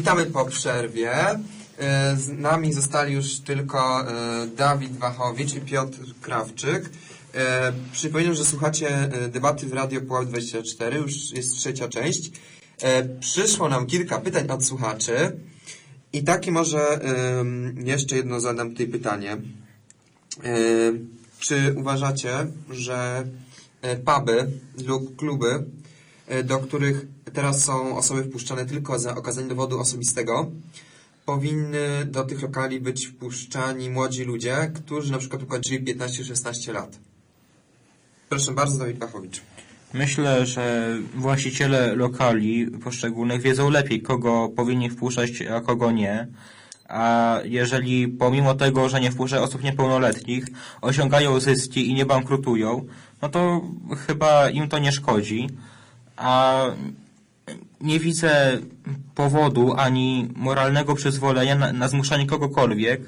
Witamy po przerwie. E, Z nami zostali już tylko e, Dawid Wachowicz i Piotr Krawczyk. E, Przypominam, że słuchacie debaty w Radio Puław 24, już jest trzecia część. Przyszło nam kilka pytań od słuchaczy i takie może jeszcze jedno zadam tutaj pytanie. Czy uważacie, że puby lub kluby, do których teraz są osoby wpuszczane tylko za okazanie dowodu osobistego, powinny do tych lokali być wpuszczani młodzi ludzie, którzy na przykład ukończyli 15-16 lat? Proszę bardzo, Dawid Bachowicz. Myślę, że właściciele lokali poszczególnych wiedzą lepiej, kogo powinni wpuszczać, a kogo nie. A jeżeli pomimo tego, że nie wpuszczają osób niepełnoletnich, osiągają zyski i nie bankrutują, no to chyba im to nie szkodzi. A nie widzę powodu ani moralnego przyzwolenia na, na zmuszanie kogokolwiek,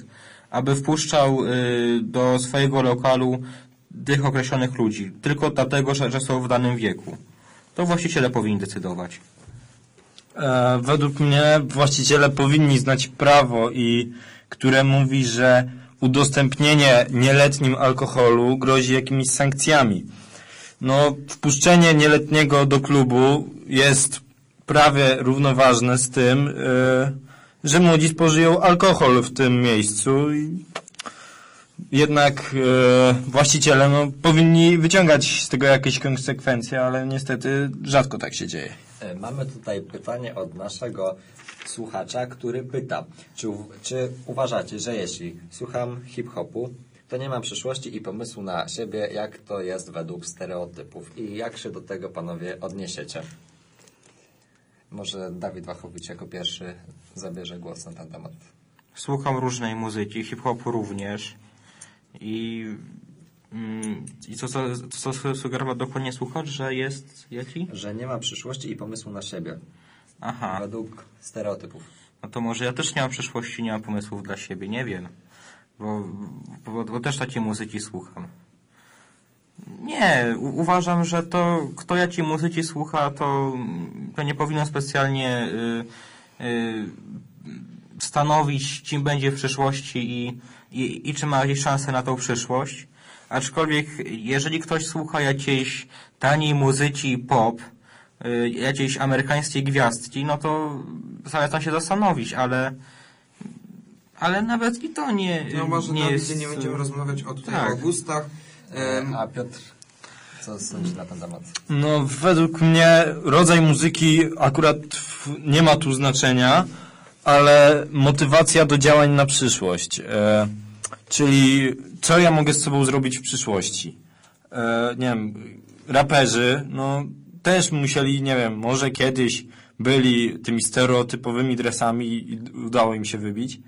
aby wpuszczał y, do swojego lokalu tych określonych ludzi, tylko dlatego, że, że są w danym wieku. To właściciele powinni decydować. E, według mnie właściciele powinni znać prawo i które mówi, że udostępnienie nieletnim alkoholu grozi jakimiś sankcjami. No, wpuszczenie nieletniego do klubu jest prawie równoważne z tym, e, że młodzi spożyją alkohol w tym miejscu jednak e, właściciele no, powinni wyciągać z tego jakieś konsekwencje, ale niestety rzadko tak się dzieje. E, Mamy tutaj pytanie od naszego słuchacza, który pyta, czy, czy uważacie, że jeśli słucham hip-hopu, to nie mam przyszłości i pomysłu na siebie, jak to jest według stereotypów i jak się do tego panowie odniesiecie? Może Dawid Wachowicz jako pierwszy zabierze głos na ten temat. Słucham różnej muzyki, hip-hopu również. I, mm, i co, co, co sugerował dokładnie słuchacz, że jest jaki? Że nie ma przyszłości i pomysłu na siebie. Aha. Według stereotypów. No to może ja też nie mam przyszłości, nie mam pomysłów dla siebie, nie wiem. Bo, bo, bo też takiej muzyki słucham. Nie, u, uważam, że to kto jakiej muzyki słucha, to, to nie powinno specjalnie y, y, stanowić, kim będzie w przyszłości i, i, i czy ma jakieś szanse na tą przyszłość. Aczkolwiek, jeżeli ktoś słucha jakiejś taniej muzyki pop, y, jakiejś amerykańskiej gwiazdki, no to zalecam się zastanowić, ale ale nawet i to nie, No może nie Dawidzie jest... nie będziemy rozmawiać o tutaj tak. o gustach. Em, A Piotr, co sądzisz na ten temat? No, według mnie rodzaj muzyki akurat nie ma tu znaczenia, ale motywacja do działań na przyszłość. E, czyli co ja mogę z sobą zrobić w przyszłości? E, nie wiem, raperzy, no też musieli, nie wiem, może kiedyś byli tymi stereotypowymi dresami i udało im się wybić.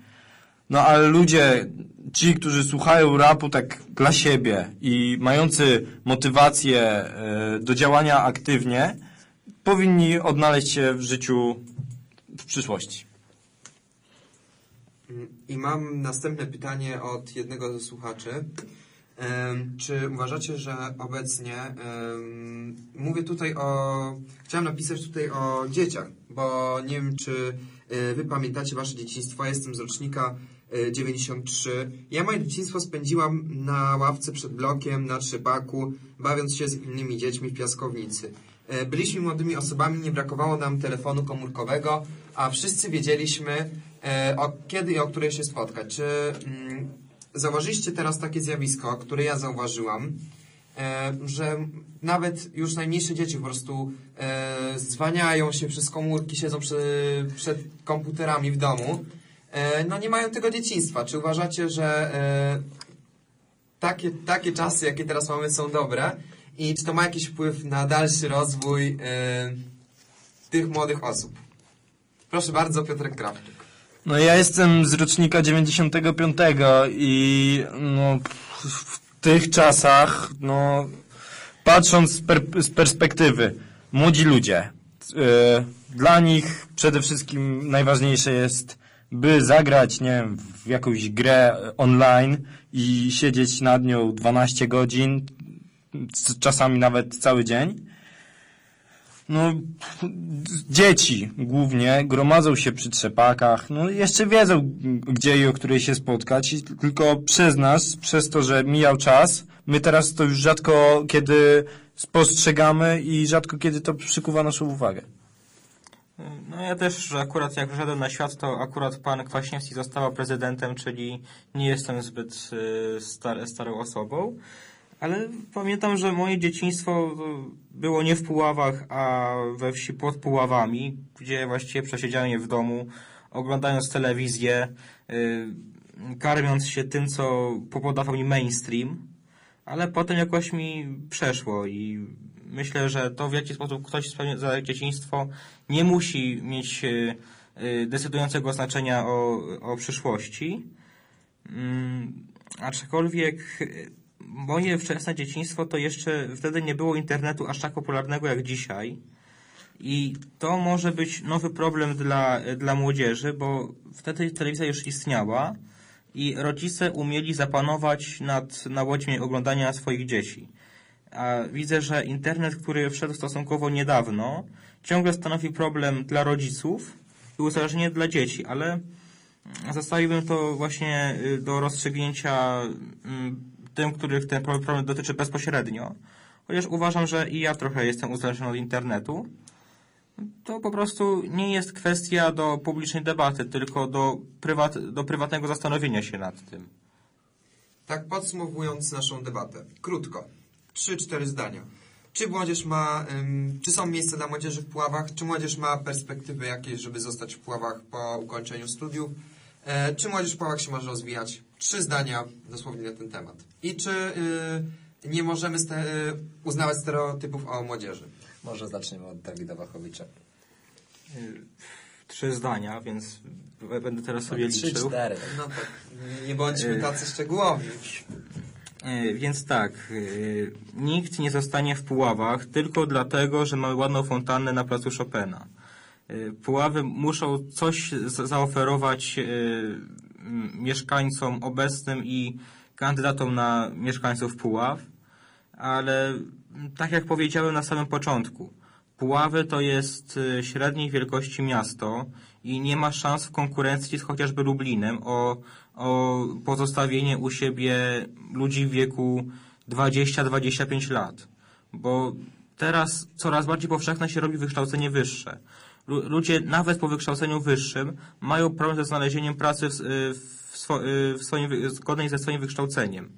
No ale ludzie, ci, którzy słuchają rapu tak dla siebie i mający motywację e, do działania aktywnie, powinni odnaleźć się w życiu w przyszłości. I mam następne pytanie od jednego ze słuchaczy. Czy uważacie, że obecnie, mówię tutaj o, chciałem napisać tutaj o dzieciach, bo nie wiem, czy e, wy pamiętacie wasze dzieciństwo, ja jestem z rocznika e, 93. Ja moje dzieciństwo spędziłam na ławce przed blokiem, na trzepaku, bawiąc się z innymi dziećmi w piaskownicy. E, Byliśmy młodymi osobami, nie brakowało nam telefonu komórkowego, a wszyscy wiedzieliśmy, e, o, kiedy i o której się spotkać. Czy mm, zauważyliście teraz takie zjawisko, które ja zauważyłam, e, że nawet już najmniejsze dzieci po prostu e, zwaniają się przez komórki, siedzą przy, przed komputerami w domu, e, no nie mają tego dzieciństwa. Czy uważacie, że e, takie, takie czasy, jakie teraz mamy, są dobre? I czy to ma jakiś wpływ na dalszy rozwój e, tych młodych osób? Proszę bardzo, Piotrek Krawczyk. No ja jestem z rocznika 95 i no, w tych czasach, no, patrząc z, per, z perspektywy, młodzi ludzie, e, dla nich przede wszystkim najważniejsze jest, by zagrać, nie wiem, w jakąś grę online i siedzieć nad nią 12 godzin, czasami nawet cały dzień. No, dzieci głównie gromadzą się przy trzepakach, no jeszcze wiedzą gdzie i o której się spotkać, i tylko przez nas, przez to, że mijał czas, my teraz to już rzadko kiedy spostrzegamy i rzadko kiedy to przykuwa naszą uwagę. No ja też, że akurat jak wszedłem na świat, to akurat pan Kwaśniewski został prezydentem, czyli nie jestem zbyt y, star, starą osobą. Ale pamiętam, że moje dzieciństwo było nie w Puławach, a we wsi pod Puławami, gdzie właściwie przesiedziałem w domu, oglądając telewizję, y, karmiąc się tym, co podawał mi mainstream. Ale potem jakoś mi przeszło i myślę, że to w jaki sposób ktoś spełnia dzieciństwo nie musi mieć y, y, decydującego znaczenia o, o przyszłości. Mm, aczkolwiek y, moje wczesne dzieciństwo to jeszcze wtedy nie było internetu aż tak popularnego jak dzisiaj. I to może być nowy problem dla, dla młodzieży, bo wtedy telewizja już istniała i rodzice umieli zapanować nad nawodźmi oglądania swoich dzieci. A widzę, że internet, który wszedł stosunkowo niedawno, ciągle stanowi problem dla rodziców i uzależnienie dla dzieci, ale zostawiłbym to właśnie y, do rozstrzygnięcia mm, tym, których ten problem dotyczy bezpośrednio. Chociaż uważam, że i ja trochę jestem uzależniony od internetu. To po prostu nie jest kwestia do publicznej debaty, tylko do, prywat, do prywatnego zastanowienia się nad tym. Tak podsumowując naszą debatę, krótko, trzy, cztery zdania. Czy młodzież ma, ym, czy są miejsca dla młodzieży w Puławach? Czy młodzież ma perspektywy jakieś, żeby zostać w Puławach po ukończeniu studiów? E, czy młodzież w Puławach się może rozwijać? Trzy zdania dosłownie na ten temat. I czy y, nie możemy ste, y, uznawać stereotypów o młodzieży? Może zaczniemy od Dawida Wachowicza. Y, Trzy zdania, więc będę teraz sobie Trzy, liczył. cztery. No tak, nie, bądźmy Y, tacy szczegółowi. Więc tak, nikt nie zostanie w Puławach tylko dlatego, że mamy ładną fontannę na placu Chopina. Puławy muszą coś za- zaoferować mieszkańcom obecnym i kandydatom na mieszkańców Puław, ale tak jak powiedziałem na samym początku, Puławy to jest e, średniej wielkości miasto i nie ma szans w konkurencji z chociażby Lublinem o, o pozostawienie u siebie ludzi w wieku 20-25 lat. Bo teraz coraz bardziej powszechne się robi wykształcenie wyższe. Lu- Ludzie nawet po wykształceniu wyższym mają problem ze znalezieniem pracy w, y, y, w swoim, zgodnej ze swoim wykształceniem.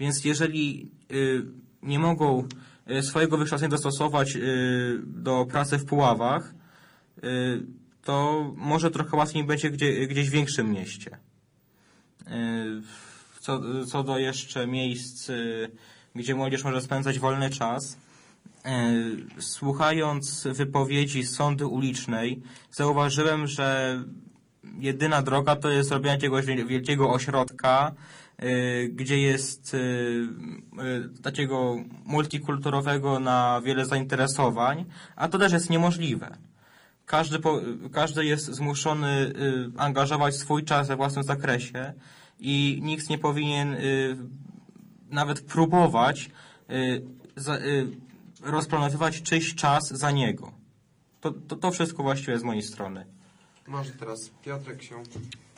Więc jeżeli y, nie mogą y, swojego wykształcenia dostosować do pracy w Puławach, to może trochę łatwiej będzie gdzie, gdzieś w większym mieście. Co, co do jeszcze miejsc, gdzie młodzież może spędzać wolny czas, słuchając wypowiedzi z ulicznej, zauważyłem, że jedyna droga to jest robienie jakiegoś wiel- wielkiego ośrodka, y, gdzie jest y, y, takiego multikulturowego na wiele zainteresowań, a to też jest niemożliwe. Każdy, po, każdy jest zmuszony angażować swój czas we własnym zakresie i nikt nie powinien nawet próbować za, rozplanowywać czyjś czas za niego. To, to, to wszystko właściwie z mojej strony. Może teraz Piotrek się...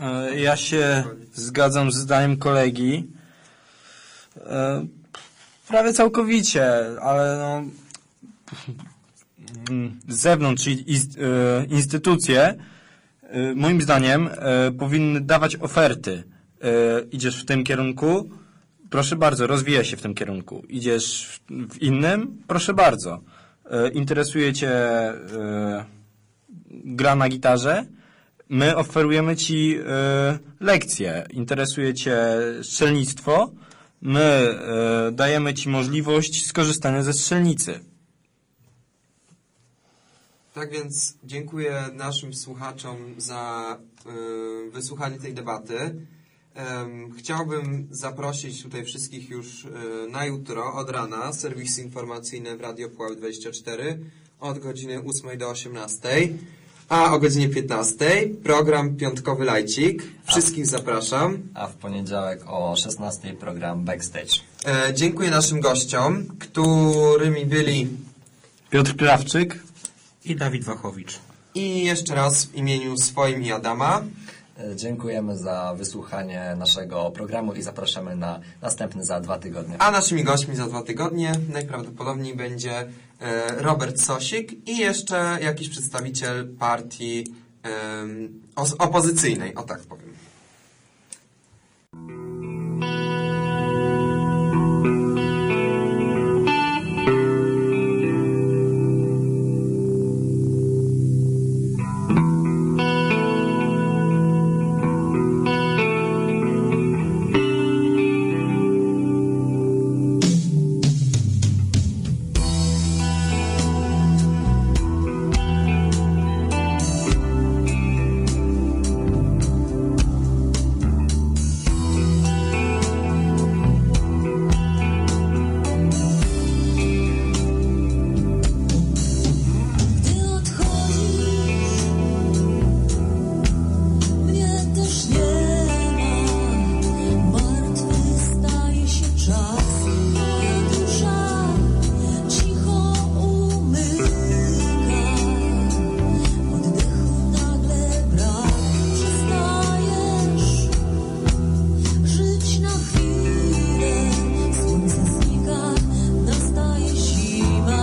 E, Ja się zgadzam z zdaniem kolegi. E, Prawie całkowicie, ale no, z zewnątrz, czyli e, instytucje, moim zdaniem, powinny dawać oferty. Idziesz w tym kierunku, proszę bardzo, rozwijaj się w tym kierunku. Idziesz w- innym, proszę bardzo. Interesuje Cię gra na gitarze, my oferujemy Ci e, lekcje. Interesuje Cię strzelnictwo, my e, dajemy Ci możliwość skorzystania ze strzelnicy. Tak więc dziękuję naszym słuchaczom za y, wysłuchanie tej debaty. Chciałbym zaprosić tutaj wszystkich już na jutro od rana serwisy informacyjne w Radio Puławy 24 od godziny 8 do 18, a o godzinie 15 program Piątkowy Lajcik. Wszystkich zapraszam. A w poniedziałek o 16 program Backstage. E, dziękuję naszym gościom, którymi byli Piotr Krawczyk, I Dawid Wachowicz. I jeszcze raz w imieniu swoim i Adama Dziękujemy za wysłuchanie naszego programu i zapraszamy na następny za dwa tygodnie. A naszymi gośćmi za dwa tygodnie najprawdopodobniej będzie e, Robert Sosik i jeszcze jakiś przedstawiciel partii opozycyjnej, o tak powiem.